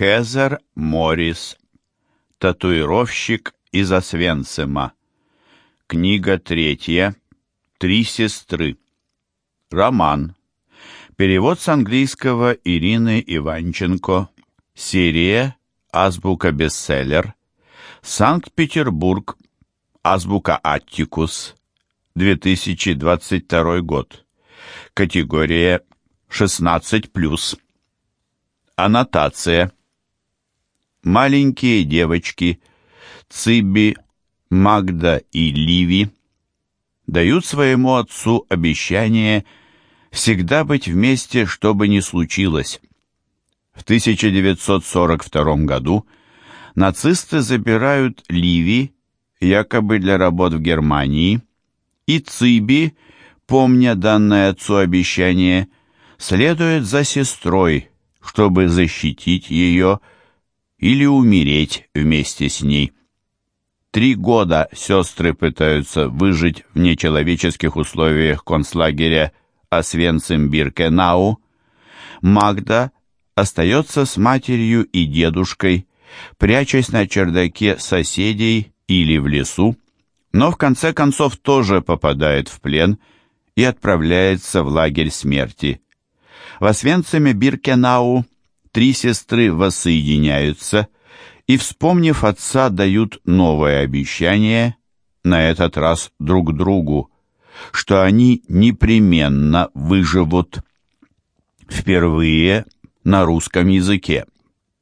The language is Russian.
Хезер Моррис. Татуировщик из Освенцима. Книга третья. Три сестры. Роман. Перевод с английского Ирины Иванченко. Серия Азбука бестселлер. Санкт-Петербург. Азбука Аттикус. 2022 год. Категория 16+. Аннотация. Маленькие девочки Циби, Магда и Ливи дают своему отцу обещание всегда быть вместе, что бы ни случилось. В 1942 году нацисты забирают Ливи, якобы для работ в Германии, и Циби, помня данное отцу обещание, следует за сестрой, чтобы защитить ее или умереть вместе с ней. Три года сестры пытаются выжить в нечеловеческих условиях концлагеря Освенцим-Биркенау. Магда остается с матерью и дедушкой, прячась на чердаке соседей или в лесу, но в конце концов тоже попадает в плен и отправляется в лагерь смерти. В Освенциме Биркенау три сестры воссоединяются и, вспомнив отца, дают новое обещание, на этот раз друг другу, что они непременно выживут. Впервые на русском языке.